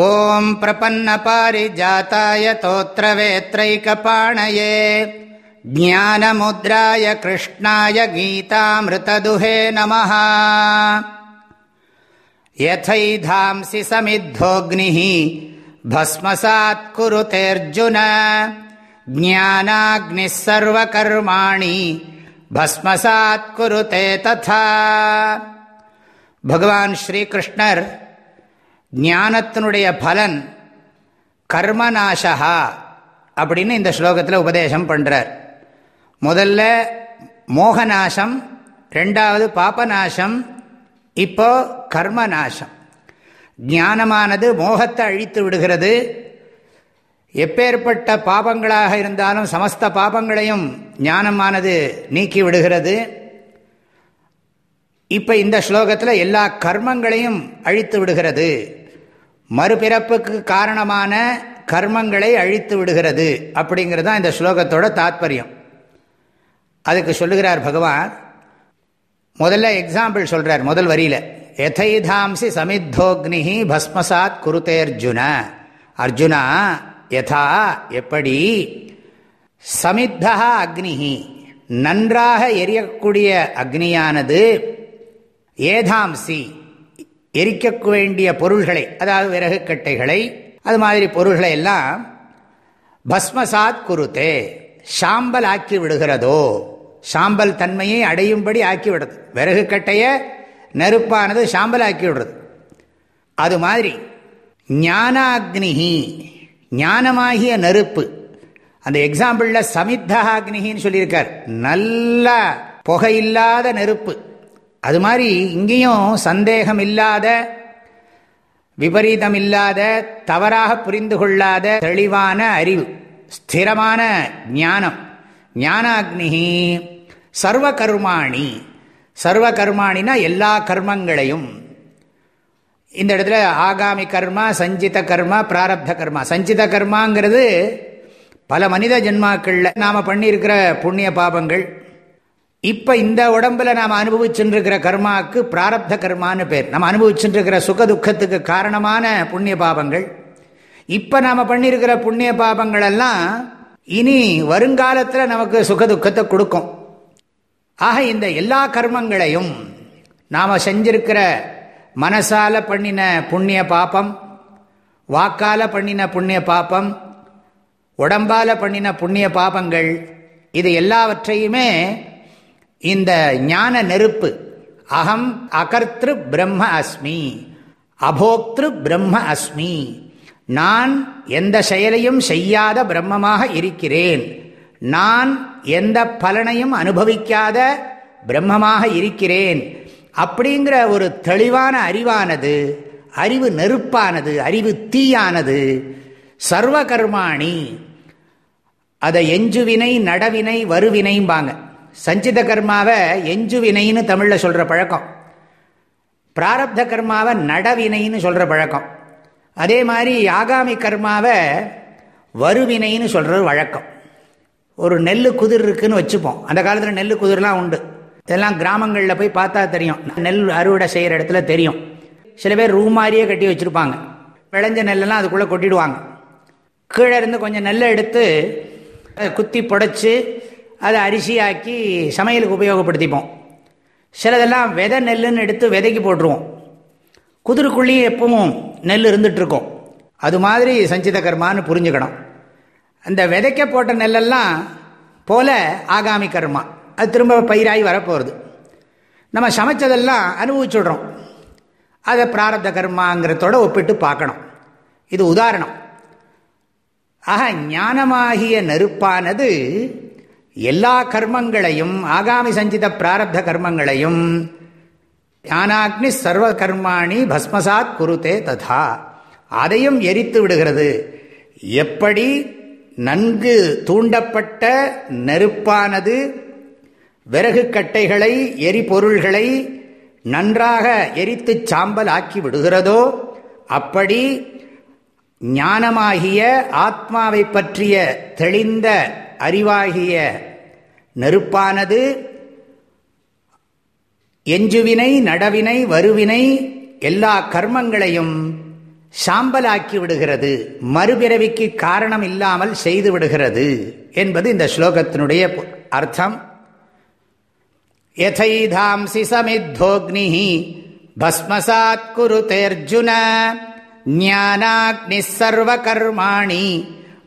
ॐ प्रपन्नपारिजाताय तोत्रवेत्रैकपाणये ज्ञानमुद्राय कृष्णाय गीतामृतदुहे नमः। यथैधांसि समिद्धोऽग्निः भस्मसात् कुरुतेऽर्जुन ज्ञानाग्निः सर्वकर्माणि भस्मसात् कुरुते तथा। भगवान् श्रीकृष्णर् ஞானத்தினுடைய பலன் கர்மநாசகா அப்படின்னு இந்த ஸ்லோகத்தில் உபதேசம் பண்ணுறார் முதல்ல மோகநாசம் ரெண்டாவது பாபநாசம் இப்போ கர்மநாசம். ஞானமானது மோகத்தை அழித்து விடுகிறது. எப்பேற்பட்ட பாபங்களாக இருந்தாலும் சமஸ்த பாபங்களையும் ஞானமானது நீக்கி விடுகிறது. இப்போ இந்த ஸ்லோகத்தில் எல்லா கர்மங்களையும் அழித்து விடுகிறது. மறுபிறப்புக்கு காரணமான கர்மங்களை அழித்து விடுகிறது அப்படிங்கிறது தான் இந்த ஸ்லோகத்தோட தாத்பரியம். அதுக்கு சொல்லுகிறார் பகவான் முதல்ல எக்ஸாம்பிள் சொல்கிறார் முதல் வரியில். எதைதாம்சி சமித்தோக்னி பஸ்மசாத் குருத்தே அர்ஜுன அர்ஜுனா யதா எப்படி? சமித்தா அக்னிஹி. நன்றாக எரியக்கூடிய அக்னியானது ஏதாம்சி எரிக்க வேண்டிய பொருள்களை அதாவது விறகு கட்டைகளை அது மாதிரி பொருள்களை எல்லாம் பஸ்மசாத் குருத்தே சாம்பல் ஆக்கி விடுகிறதோ சாம்பல் தன்மையை அடையும்படி ஆக்கி விடுறது. விறகு கட்டையை நெருப்பானது சாம்பல் ஆக்கி விடுறது. அது மாதிரி ஞானாக்னிகி ஞானமாகிய நெருப்பு. அந்த எக்ஸாம்பிளில் சமித்தாக்னிகின்னு சொல்லியிருக்கார். நல்ல புகையில்லாத நெருப்பு. அது மாதிரி இங்கேயும் சந்தேகம் இல்லாத விபரீதம் இல்லாத தவறாக புரிந்து கொள்ளாத தெளிவான அறிவு ஸ்திரமான ஞானம். ஞானாக்னி சர்வ கர்மாணி சர்வ கர்மாணினா எல்லா கர்மங்களையும். இந்த இடத்துல ஆகாமி கர்மா சஞ்சித கர்மா பிராரப்த கர்மா. சஞ்சித கர்மாங்கிறது பல மனித ஜென்மாக்களில் நாம் பண்ணியிருக்கிற புண்ணிய பாபங்கள். இப்போ இந்த உடம்புல நாம் அனுபவிச்சுருக்கிற கர்மாவுக்கு பிராரப்த கர்மான்னு பேர். நம்ம அனுபவிச்சுருக்கிற சுக துக்கத்துக்கு காரணமான புண்ணிய பாபங்கள். இப்போ நாம் பண்ணியிருக்கிற புண்ணிய பாபங்கள் எல்லாம் இனி வருங்காலத்தில் நமக்கு சுக துக்கத்தை கொடுக்கும். ஆக இந்த எல்லா கர்மங்களையும் நாம் செஞ்சிருக்கிற மனசால பண்ணின புண்ணிய பாப்பம் வாக்கால பண்ணின புண்ணிய பாப்பம் உடம்பால பண்ணின புண்ணிய பாபங்கள் இது எல்லாவற்றையுமே இந்த ஞான நெருப்பு அகம் அகர்த்திரு பிரம்ம அஸ்மி அபோக்திரு பிரம்ம அஸ்மி. நான் எந்த செயலையும் செய்யாத பிரம்மமாக இருக்கிறேன். நான் எந்த பலனையும் அனுபவிக்காத பிரம்மமாக இருக்கிறேன். அப்படிங்கிற ஒரு தெளிவான அறிவானது அறிவு நெருப்பானது அறிவு தீயானது சர்வ கர்மாணி அதை எஞ்சுவினை நடவினை வருவினைம்பாங்க. சஞ்சித கர்மாவை எஞ்சு வினைன்னு தமிழில் சொல்கிற பழக்கம். பிராரப்த கர்மாவை நடவினைன்னு சொல்கிற பழக்கம். அதே மாதிரி ஆகாமி கர்மாவை வருவினைன்னு சொல்கிறது வழக்கம். ஒரு நெல் குதிர் இருக்குன்னு வச்சுப்போம். அந்த காலத்தில் நெல் குதிர்லாம் உண்டு. இதெல்லாம் கிராமங்களில் போய் பார்த்தா தெரியும். நெல் அறுவடை செய்கிற இடத்துல தெரியும். சில பேர் ரூம் மாதிரியே கட்டி வச்சுருப்பாங்க. விளைஞ்ச நெல்லெல்லாம் அதுக்குள்ளே கொட்டிடுவாங்க. கீழே இருந்து கொஞ்சம் நெல்லை எடுத்து குத்தி புடைச்சி அதை அரிசியாக்கி சமையலுக்கு உபயோகப்படுத்திப்போம். சிலதெல்லாம் விதை நெல்லுன்னு எடுத்து விதைக்கு போட்டுருவோம். குதிரைக்குள்ளேயும் எப்பவும் நெல் இருந்துகிட்ருக்கோம் அது மாதிரி சஞ்சித கர்மான்னு புரிஞ்சுக்கணும். அந்த விதைக்க போட்ட நெல்லெல்லாம் போல ஆகாமி கர்மா. அது திரும்ப பயிராகி வரப்போகிறது நம்ம சமைச்சதெல்லாம் அனுபவிச்சுடுறோம். அதை பிராரத்த கர்மாங்கிறதோட ஒப்பிட்டு பார்க்கணும். இது உதாரணம். ஆக ஞானமாகிய நெருப்பானது எல்லா கர்மங்களையும் ஆகாமி சஞ்சித பிராரப்த கர்மங்களையும் ஞானாக்னி சர்வ கர்மாணி பஸ்மசாத் குருத்தே ததா. அதையும் எரித்து விடுகிறது. எப்படி நன்கு தூண்டப்பட்ட நெருப்பானது விறகு கட்டைகளை எரிபொருள்களை நன்றாக எரித்து சாம்பல் ஆக்கி விடுகிறதோ அப்படி ஞானமாகிய ஆத்மாவை பற்றிய தெளிந்த அறிவாகிய நெருப்பானது எஞ்சுவினை நடவினை வருவினை எல்லா கர்மங்களையும் சாம்பலாக்கி விடுகிறது. மறுபிறவிக்கு காரணம் இல்லாமல் செய்து விடுகிறது என்பது இந்த ஸ்லோகத்தினுடைய அர்த்தம். யதைதாம்சி சமித்தோக்னி பஸ்மசாத் குருதேர்ஜுன ஞானாக்னி சர்வ கர்மாணி